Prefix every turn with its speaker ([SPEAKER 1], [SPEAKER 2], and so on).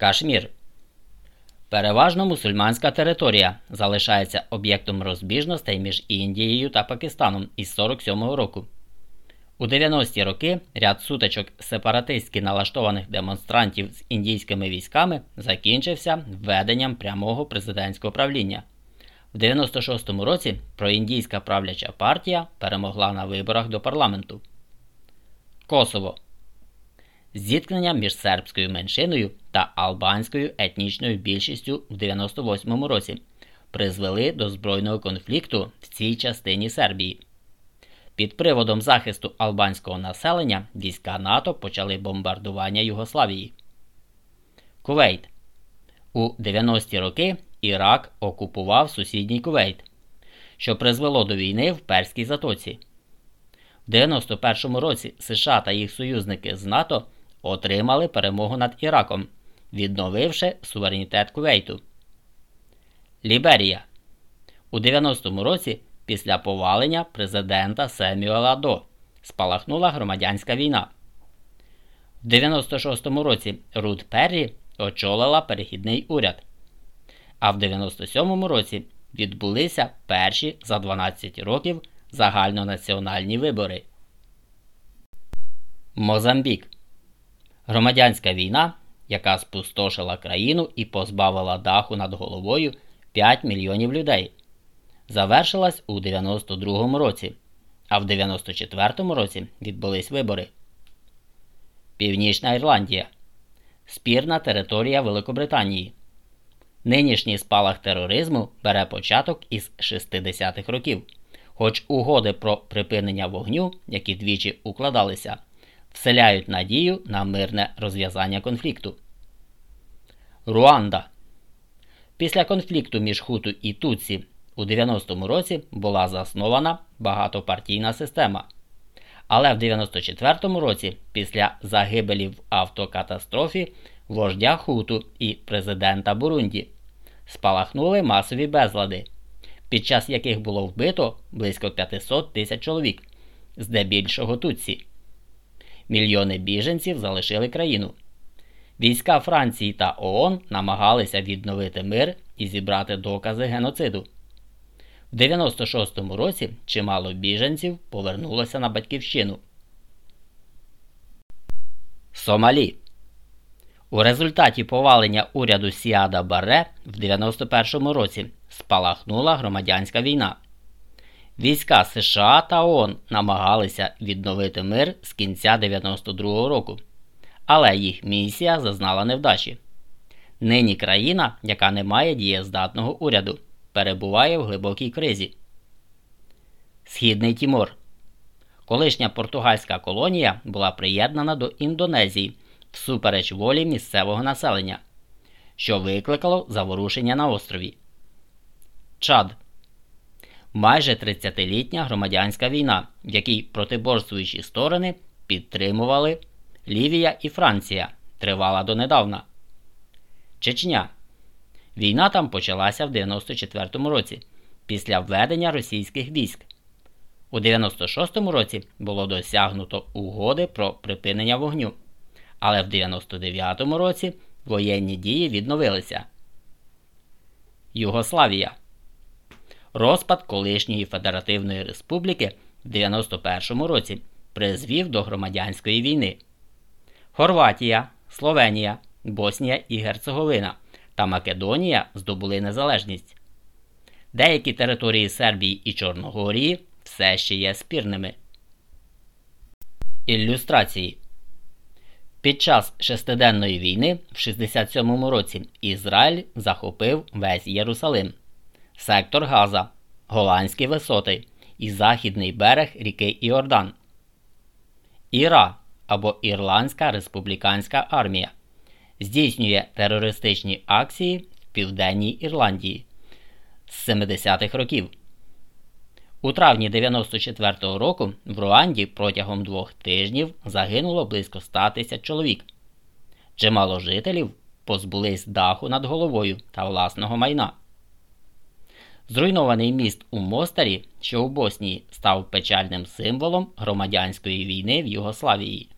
[SPEAKER 1] Кашмір. Переважно мусульманська територія залишається об'єктом розбіжностей між Індією та Пакистаном із 47-го року. У 90-ті роки ряд сутичок сепаратистськи налаштованих демонстрантів з індійськими військами закінчився введенням прямого президентського правління. В 96-му році проіндійська правляча партія перемогла на виборах до парламенту. Косово зіткнення між сербською меншиною та албанською етнічною більшістю в 98-му році призвели до збройного конфлікту в цій частині Сербії. Під приводом захисту албанського населення війська НАТО почали бомбардування Югославії. Кувейт у 90-ті роки Ірак окупував сусідній Кувейт, що призвело до війни в Перській затоці. В 91-му році США та їх союзники з НАТО отримали перемогу над Іраком, відновивши суверенітет Кувейту. Ліберія у 90-му році після повалення президента Семюела До спалахнула громадянська війна. В 96-му році Рут Перрі очолила перехідний уряд. А в 97-му році відбулися перші за 12 років загальнонаціональні вибори. Мозамбік Громадянська війна, яка спустошила країну і позбавила даху над головою 5 мільйонів людей, завершилась у 92-му році, а в 94-му році відбулись вибори. Північна Ірландія спірна територія Великобританії. Нинішній спалах тероризму бере початок із 60-х років, хоч угоди про припинення вогню, які двічі укладалися вселяють надію на мирне розв'язання конфлікту. Руанда. Після конфлікту між Хуту і Туці у 90-му році була заснована багатопартійна система. Але в 94-му році, після загибелі в автокатастрофі вождя Хуту і президента Бурунді, спалахнули масові безлади, під час яких було вбито близько 500 тисяч чоловік, здебільшого Туці мільйони біженців залишили країну. Війська Франції та ООН намагалися відновити мир і зібрати докази геноциду. В 96-му році чимало біженців повернулося на батьківщину. Сомалі у результаті повалення уряду Сіада Барре в 91-му році спалахнула громадянська війна. Війська США та ООН намагалися відновити мир з кінця 92-го року, але їх місія зазнала невдачі. Нині країна, яка не має дієздатного уряду, перебуває в глибокій кризі. Східний Тімор. Колишня португальська колонія була приєднана до Індонезії всупереч волі місцевого населення, що викликало заворушення на острові. Чад майже 30-літня громадянська війна, в якій протиборствуючі сторони підтримували Лівія і Франція, тривала донедавна. Чечня. Війна там почалася в 94-му році після введення російських військ. У 96-му році було досягнуто угоди про припинення вогню, але в 99-му році воєнні дії відновилися. Югославія Розпад колишньої Федеративної Республіки в 91 році призвів до громадянської війни. Хорватія, Словенія, Боснія і Герцеговина та Македонія здобули незалежність. Деякі території Сербії і Чорногорії все ще є спірними. Ілюстрації під час шестиденної війни в 67 році Ізраїль захопив весь Єрусалим сектор Газа, Голландські висоти і західний берег ріки Іордан. Іра або Ірландська республіканська армія здійснює терористичні акції в Південній Ірландії з 70-х років. У травні 94-го року в Руанді протягом двох тижнів загинуло близько 100 тисяч чоловік. Чимало жителів позбулись даху над головою та власного майна. Зруйнований міст у Мостарі, що у Боснії, став печальним символом громадянської війни в Югославії.